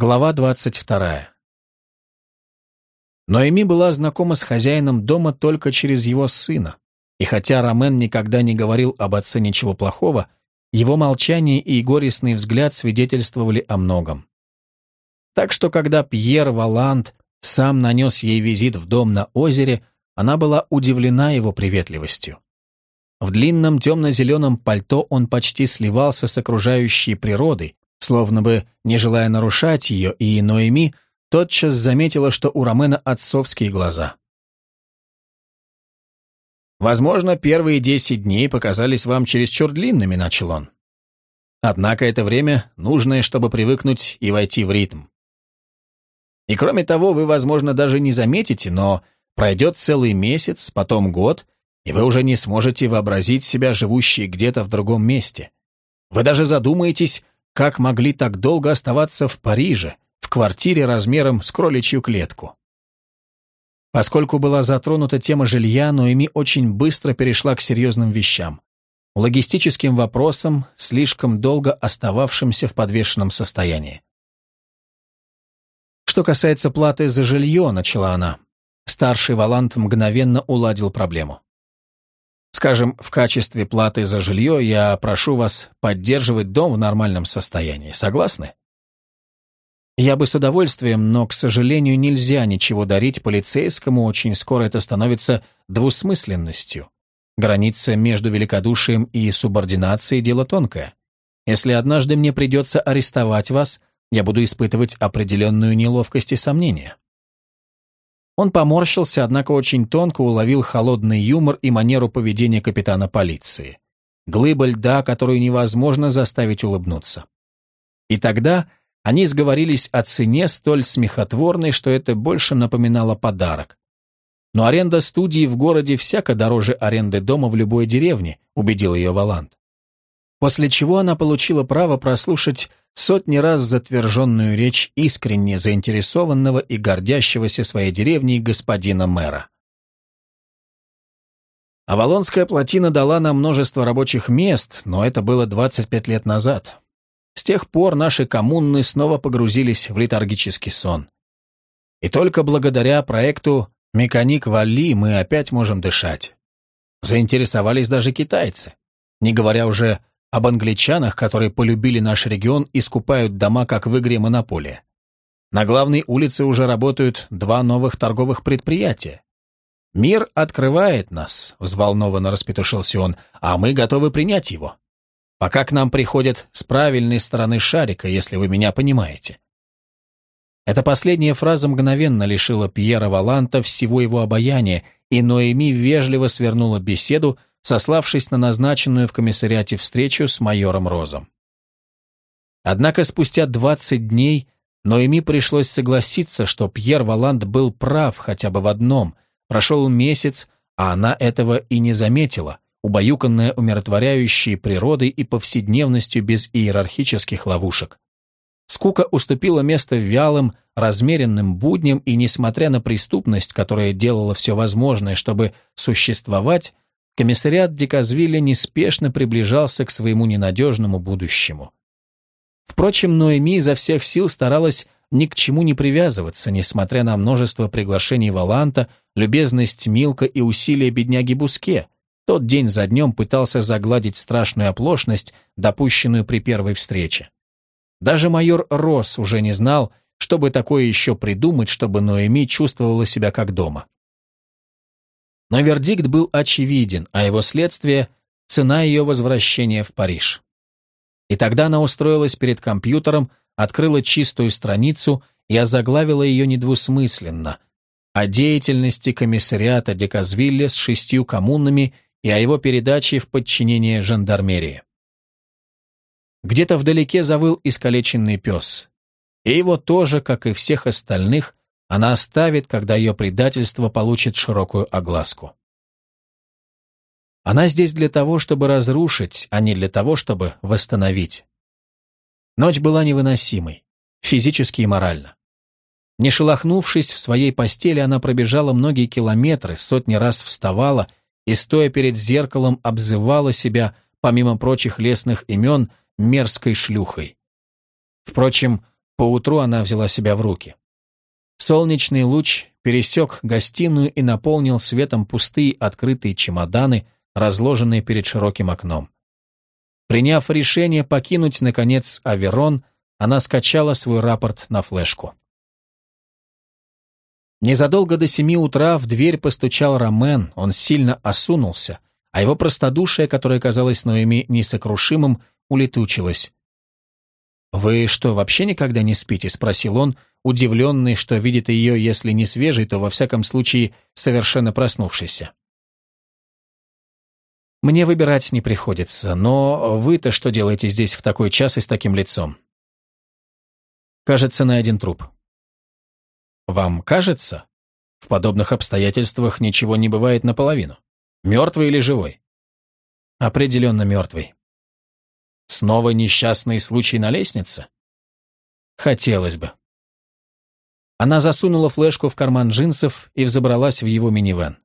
Глава 22. Ноэми была знакома с хозяином дома только через его сына, и хотя Ромен никогда не говорил об отце ничего плохого, его молчание и горестный взгляд свидетельствовали о многом. Так что, когда Пьер Валанд сам нанес ей визит в дом на озере, она была удивлена его приветливостью. В длинном темно-зеленом пальто он почти сливался с окружающей природой, Словно бы, не желая нарушать ее, и Ноэми тотчас заметила, что у Ромена отцовские глаза. «Возможно, первые десять дней показались вам чересчур длинными», — начал он. «Однако это время, нужное, чтобы привыкнуть и войти в ритм. И кроме того, вы, возможно, даже не заметите, но пройдет целый месяц, потом год, и вы уже не сможете вообразить себя живущей где-то в другом месте. Вы даже задумаетесь, как могли так долго оставаться в Париже, в квартире размером с кроличью клетку? Поскольку была затронута тема жилья, Ноэми очень быстро перешла к серьезным вещам. Логистическим вопросам, слишком долго остававшимся в подвешенном состоянии. Что касается платы за жилье, начала она. Старший Валант мгновенно уладил проблему. Скажем, в качестве платы за жилье я прошу вас поддерживать дом в нормальном состоянии. Согласны? Я бы с удовольствием, но, к сожалению, нельзя ничего дарить полицейскому, очень скоро это становится двусмысленностью. Граница между великодушием и субординацией – дело тонкое. Если однажды мне придется арестовать вас, я буду испытывать определенную неловкость и сомнения. Он поморщился, однако очень тонко уловил холодный юмор и манеру поведения капитана полиции. Глыба льда, которую невозможно заставить улыбнуться. И тогда они сговорились о цене столь смехотворной, что это больше напоминало подарок. Но аренда студии в городе всяко дороже аренды дома в любой деревне, убедил ее Валанд. После чего она получила право прослушать сотни раз затверженную речь искренне заинтересованного и гордящегося своей деревней господина мэра. Авалонская плотина дала нам множество рабочих мест, но это было 25 лет назад. С тех пор наши коммуны снова погрузились в летаргический сон. И только благодаря проекту «Механик Валли» мы опять можем дышать. Заинтересовались даже китайцы, не говоря уже об англичанах, которые полюбили наш регион и скупают дома, как в игре «Монополия». На главной улице уже работают два новых торговых предприятия. «Мир открывает нас», — взволнованно распетушился он, «а мы готовы принять его. Пока к нам приходят с правильной стороны шарика, если вы меня понимаете». Эта последняя фраза мгновенно лишила Пьера Валанта всего его обаяния, и Ноэми вежливо свернула беседу, сославшись на назначенную в комиссариате встречу с майором Розом. Однако спустя 20 дней Ноэми пришлось согласиться, что Пьер Валанд был прав хотя бы в одном. Прошел месяц, а она этого и не заметила, убаюканная умиротворяющей природой и повседневностью без иерархических ловушек. Скука уступила место вялым, размеренным будням, и, несмотря на преступность, которая делала все возможное, чтобы существовать, комиссариат Диказвилля неспешно приближался к своему ненадежному будущему. Впрочем, Ноэми изо всех сил старалась ни к чему не привязываться, несмотря на множество приглашений Валанта, любезность Милка и усилия бедняги Буске. Тот день за днем пытался загладить страшную оплошность, допущенную при первой встрече. Даже майор Росс уже не знал, чтобы такое еще придумать, чтобы Ноэми чувствовала себя как дома. Но вердикт был очевиден, а его следствие – цена ее возвращения в Париж. И тогда она устроилась перед компьютером, открыла чистую страницу и озаглавила ее недвусмысленно о деятельности комиссариата Деказвилля с шестью коммунами и о его передаче в подчинение жандармерии. Где-то вдалеке завыл искалеченный пес. И его тоже, как и всех остальных, она оставит, когда ее предательство получит широкую огласку. Она здесь для того, чтобы разрушить, а не для того, чтобы восстановить. Ночь была невыносимой, физически и морально. Не шелохнувшись в своей постели, она пробежала многие километры, сотни раз вставала и, стоя перед зеркалом, обзывала себя, помимо прочих лесных имен, мерзкой шлюхой. Впрочем, Поутру она взяла себя в руки. Солнечный луч пересек гостиную и наполнил светом пустые открытые чемоданы, разложенные перед широким окном. Приняв решение покинуть, наконец, Аверон, она скачала свой рапорт на флешку. Незадолго до семи утра в дверь постучал Ромен, он сильно осунулся, а его простодушие, которое казалось Ноэми несокрушимым, улетучилось. «Вы что, вообще никогда не спите?» — спросил он, удивленный, что видит ее, если не свежей, то во всяком случае совершенно проснувшейся. «Мне выбирать не приходится, но вы-то что делаете здесь в такой час и с таким лицом?» «Кажется, найден труп». «Вам кажется?» В подобных обстоятельствах ничего не бывает наполовину. Мертвый или живой? Определенно мертвый. Снова несчастный случай на лестнице? Хотелось бы. Она засунула флешку в карман джинсов и взобралась в его минивэн.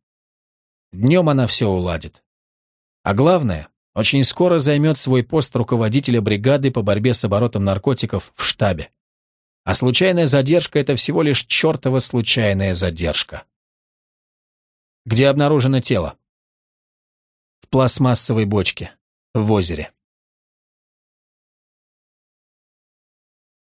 Днем она все уладит. А главное, очень скоро займет свой пост руководителя бригады по борьбе с оборотом наркотиков в штабе. А случайная задержка — это всего лишь чертова случайная задержка. Где обнаружено тело? В пластмассовой бочке, в озере.